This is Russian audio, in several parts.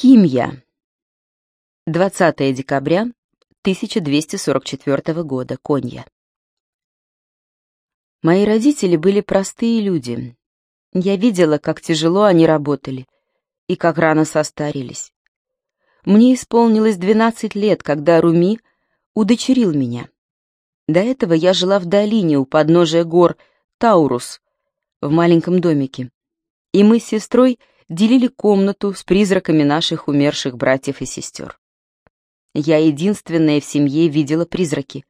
Кимья. 20 декабря 1244 года. Конья. Мои родители были простые люди. Я видела, как тяжело они работали и как рано состарились. Мне исполнилось 12 лет, когда Руми удочерил меня. До этого я жила в долине у подножия гор Таурус, в маленьком домике. И мы с сестрой делили комнату с призраками наших умерших братьев и сестер. Я единственная в семье видела призраки.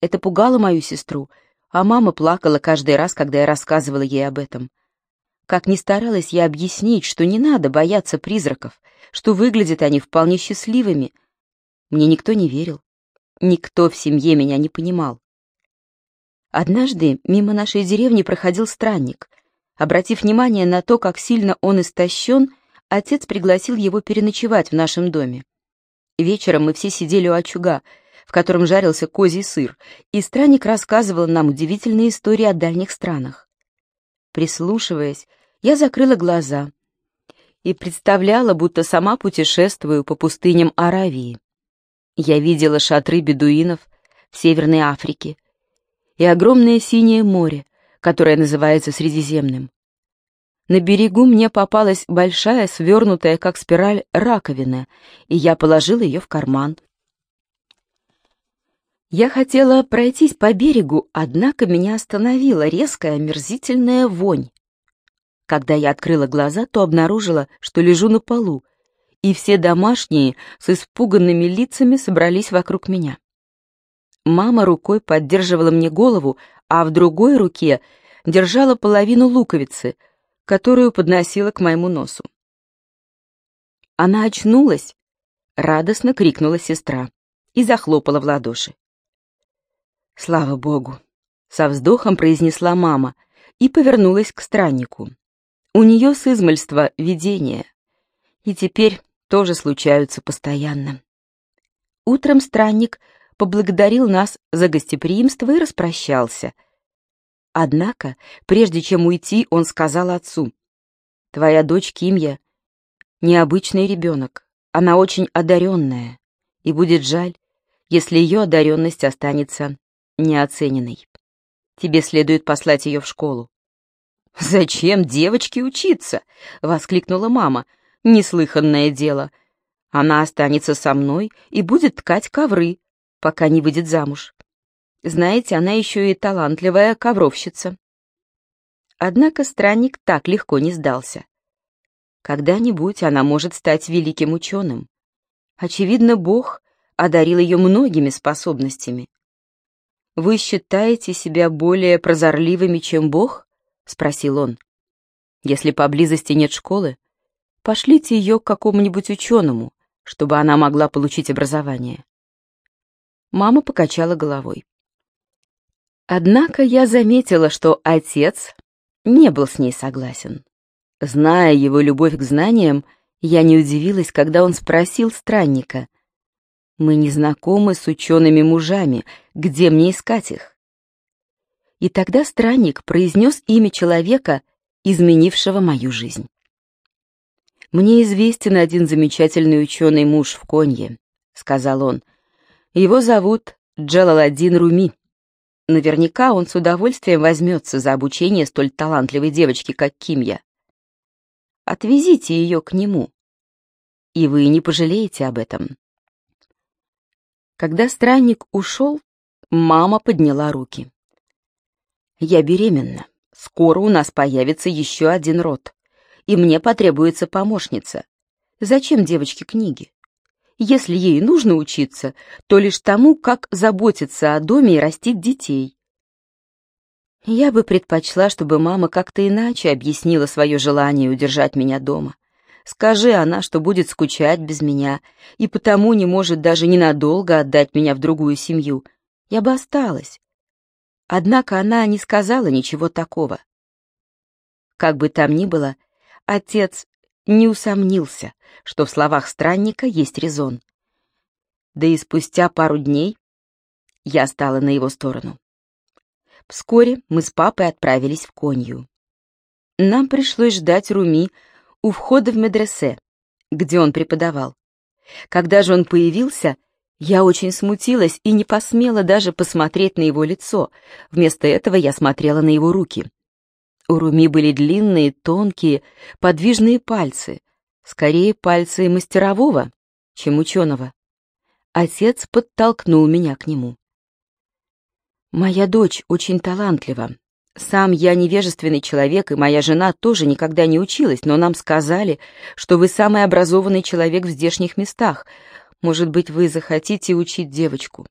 Это пугало мою сестру, а мама плакала каждый раз, когда я рассказывала ей об этом. Как ни старалась я объяснить, что не надо бояться призраков, что выглядят они вполне счастливыми, мне никто не верил. Никто в семье меня не понимал. Однажды мимо нашей деревни проходил странник. Обратив внимание на то, как сильно он истощен, отец пригласил его переночевать в нашем доме. Вечером мы все сидели у очага, в котором жарился козий сыр, и странник рассказывал нам удивительные истории о дальних странах. Прислушиваясь, я закрыла глаза и представляла, будто сама путешествую по пустыням Аравии. Я видела шатры бедуинов в Северной Африке и огромное синее море, которое называется Средиземным. На берегу мне попалась большая, свернутая, как спираль, раковина, и я положила ее в карман. Я хотела пройтись по берегу, однако меня остановила резкая, омерзительная вонь. Когда я открыла глаза, то обнаружила, что лежу на полу, и все домашние с испуганными лицами собрались вокруг меня. Мама рукой поддерживала мне голову, а в другой руке держала половину луковицы, которую подносила к моему носу. Она очнулась, радостно крикнула сестра и захлопала в ладоши. «Слава Богу!» — со вздохом произнесла мама и повернулась к страннику. У нее с измальства видение, и теперь тоже случаются постоянно. Утром странник поблагодарил нас за гостеприимство и распрощался. Однако, прежде чем уйти, он сказал отцу, «Твоя дочь Кимья — необычный ребенок, она очень одаренная, и будет жаль, если ее одаренность останется неоцененной. Тебе следует послать ее в школу». «Зачем девочке учиться?» — воскликнула мама. «Неслыханное дело. Она останется со мной и будет ткать ковры, пока не выйдет замуж. Знаете, она еще и талантливая ковровщица. Однако странник так легко не сдался. Когда-нибудь она может стать великим ученым. Очевидно, Бог одарил ее многими способностями. «Вы считаете себя более прозорливыми, чем Бог?» — спросил он. «Если поблизости нет школы, пошлите ее к какому-нибудь ученому, чтобы она могла получить образование. Мама покачала головой. Однако я заметила, что отец не был с ней согласен. Зная его любовь к знаниям, я не удивилась, когда он спросил странника, «Мы не знакомы с учеными мужами, где мне искать их?» И тогда странник произнес имя человека, изменившего мою жизнь. «Мне известен один замечательный ученый муж в Конье», — сказал он, — его зовут Джалаладдин Руми. Наверняка он с удовольствием возьмется за обучение столь талантливой девочки, как Кимья. Отвезите ее к нему, и вы не пожалеете об этом. Когда странник ушел, мама подняла руки. «Я беременна. Скоро у нас появится еще один род, и мне потребуется помощница. Зачем девочке книги? Если ей нужно учиться, то лишь тому, как заботиться о доме и растить детей. Я бы предпочла, чтобы мама как-то иначе объяснила свое желание удержать меня дома. Скажи она, что будет скучать без меня, и потому не может даже ненадолго отдать меня в другую семью. Я бы осталась. Однако она не сказала ничего такого. Как бы там ни было, отец не усомнился, что в словах странника есть резон. Да и спустя пару дней я стала на его сторону. Вскоре мы с папой отправились в Конью. Нам пришлось ждать Руми у входа в медресе, где он преподавал. Когда же он появился, я очень смутилась и не посмела даже посмотреть на его лицо. Вместо этого я смотрела на его руки. У Руми были длинные, тонкие, подвижные пальцы, скорее пальцы мастерового, чем ученого. Отец подтолкнул меня к нему. «Моя дочь очень талантлива. Сам я невежественный человек, и моя жена тоже никогда не училась, но нам сказали, что вы самый образованный человек в здешних местах. Может быть, вы захотите учить девочку?»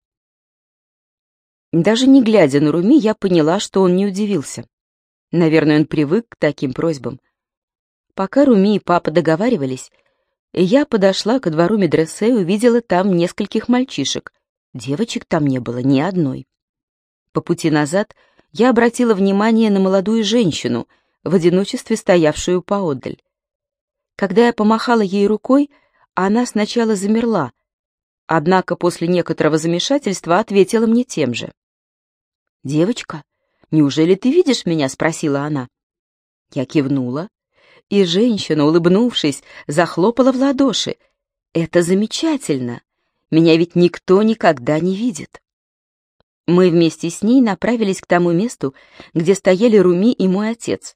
Даже не глядя на Руми, я поняла, что он не удивился. Наверное, он привык к таким просьбам. Пока Руми и папа договаривались, я подошла ко двору медресе и увидела там нескольких мальчишек. Девочек там не было ни одной. По пути назад я обратила внимание на молодую женщину, в одиночестве стоявшую поодаль. Когда я помахала ей рукой, она сначала замерла, однако после некоторого замешательства ответила мне тем же. «Девочка, неужели ты видишь меня?» — спросила она. Я кивнула, и женщина, улыбнувшись, захлопала в ладоши. «Это замечательно! Меня ведь никто никогда не видит!» Мы вместе с ней направились к тому месту, где стояли Руми и мой отец.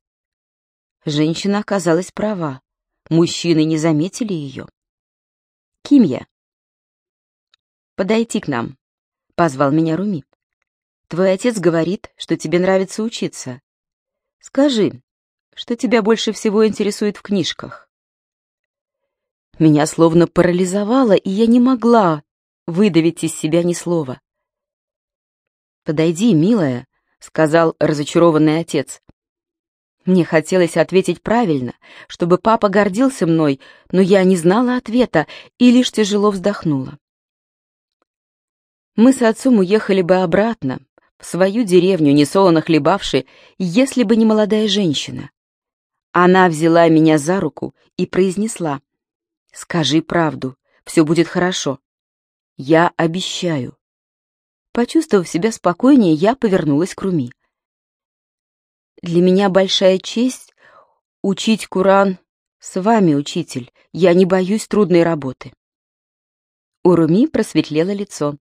Женщина оказалась права. Мужчины не заметили ее. «Кимья, подойти к нам», — позвал меня Руми. «Твой отец говорит, что тебе нравится учиться. Скажи, что тебя больше всего интересует в книжках?» Меня словно парализовало, и я не могла выдавить из себя ни слова. «Подойди, милая», — сказал разочарованный отец. Мне хотелось ответить правильно, чтобы папа гордился мной, но я не знала ответа и лишь тяжело вздохнула. Мы с отцом уехали бы обратно, в свою деревню, несолоно хлебавши, если бы не молодая женщина. Она взяла меня за руку и произнесла, «Скажи правду, все будет хорошо. Я обещаю». Почувствовав себя спокойнее, я повернулась к Руми. Для меня большая честь учить Куран с вами, учитель. Я не боюсь трудной работы. У Руми просветлело лицо.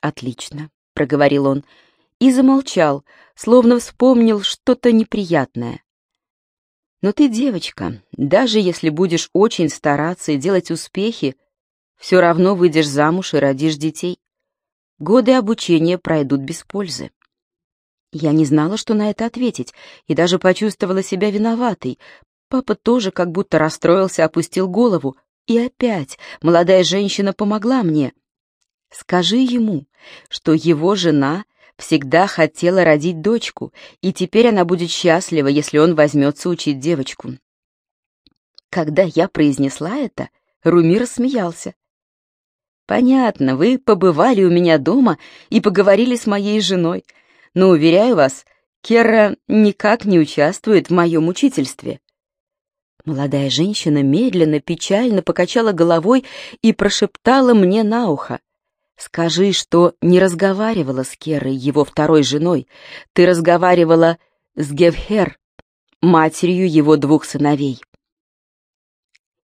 Отлично, проговорил он и замолчал, словно вспомнил что-то неприятное. Но ты девочка, даже если будешь очень стараться и делать успехи, все равно выйдешь замуж и родишь детей. Годы обучения пройдут без пользы. Я не знала, что на это ответить, и даже почувствовала себя виноватой. Папа тоже как будто расстроился, опустил голову. И опять молодая женщина помогла мне. Скажи ему, что его жена всегда хотела родить дочку, и теперь она будет счастлива, если он возьмется учить девочку. Когда я произнесла это, Руми рассмеялся. «Понятно, вы побывали у меня дома и поговорили с моей женой но, уверяю вас, Керра никак не участвует в моем учительстве». Молодая женщина медленно, печально покачала головой и прошептала мне на ухо. «Скажи, что не разговаривала с Керой, его второй женой. Ты разговаривала с Гевхер, матерью его двух сыновей».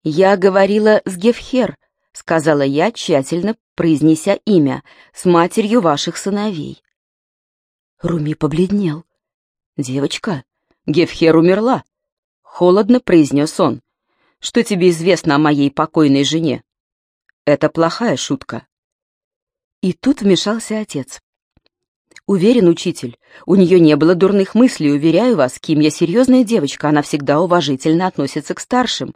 «Я говорила с Гевхер», — сказала я, тщательно произнеся имя, «с матерью ваших сыновей». Руми побледнел. «Девочка, Гефхер умерла», — холодно произнес он. «Что тебе известно о моей покойной жене?» «Это плохая шутка». И тут вмешался отец. «Уверен, учитель, у нее не было дурных мыслей, уверяю вас, Ким, я серьезная девочка, она всегда уважительно относится к старшим».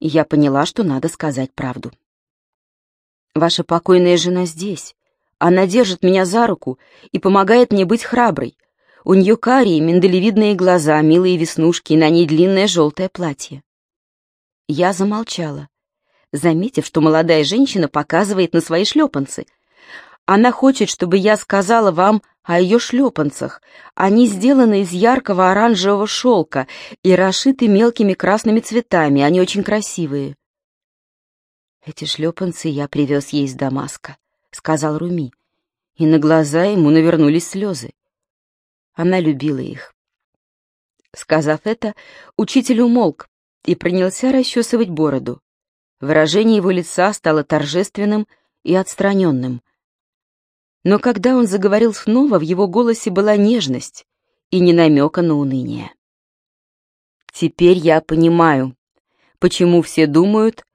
Я поняла, что надо сказать правду. «Ваша покойная жена здесь, она держит меня за руку и помогает мне быть храброй. У нее карие, миндалевидные глаза, милые веснушки и на ней длинное желтое платье. Я замолчала, заметив, что молодая женщина показывает на свои шлепанцы. Она хочет, чтобы я сказала вам о ее шлепанцах. Они сделаны из яркого оранжевого шелка и расшиты мелкими красными цветами. Они очень красивые. Эти шлепанцы я привез ей из Дамаска. — сказал Руми, и на глаза ему навернулись слезы. Она любила их. Сказав это, учитель умолк, и принялся расчесывать бороду. Выражение его лица стало торжественным и отстраненным. Но когда он заговорил снова, в его голосе была нежность и не намека на уныние. «Теперь я понимаю, почему все думают,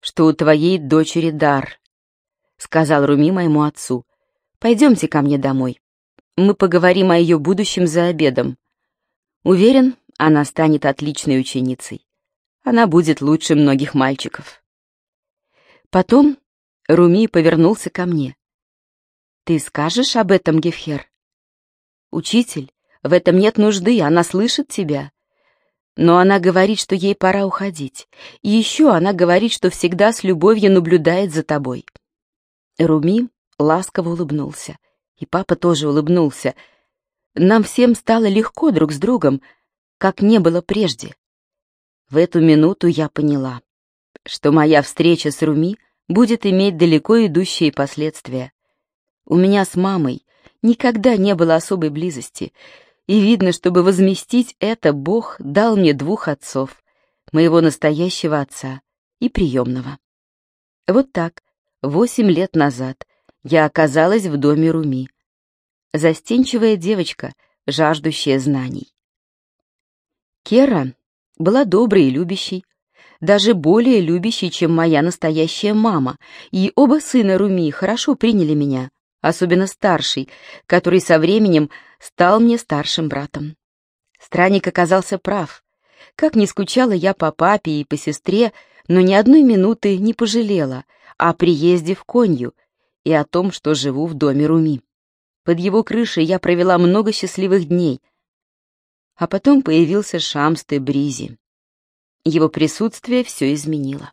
что у твоей дочери дар», — сказал Руми моему отцу. «Пойдемте ко мне домой. Мы поговорим о ее будущем за обедом. Уверен, она станет отличной ученицей. Она будет лучше многих мальчиков». Потом Руми повернулся ко мне. «Ты скажешь об этом, Гефхер?» «Учитель, в этом нет нужды, она слышит тебя. Но она говорит, что ей пора уходить. И еще она говорит, что всегда с любовью наблюдает за тобой». Руми ласково улыбнулся. И папа тоже улыбнулся. Нам всем стало легко друг с другом, как не было прежде. В эту минуту я поняла что моя встреча с Руми будет иметь далеко идущие последствия. У меня с мамой никогда не было особой близости, и видно, чтобы возместить это, Бог дал мне двух отцов, моего настоящего отца и приемного. Вот так, восемь лет назад, я оказалась в доме Руми. Застенчивая девочка, жаждущая знаний. Кера была доброй и любящей, даже более любящий, чем моя настоящая мама, и оба сына Руми хорошо приняли меня, особенно старший, который со временем стал мне старшим братом. Странник оказался прав. Как не скучала я по папе и по сестре, но ни одной минуты не пожалела о приезде в Конью и о том, что живу в доме Руми. Под его крышей я провела много счастливых дней, а потом появился Шамс Бризи. Его присутствие все изменило.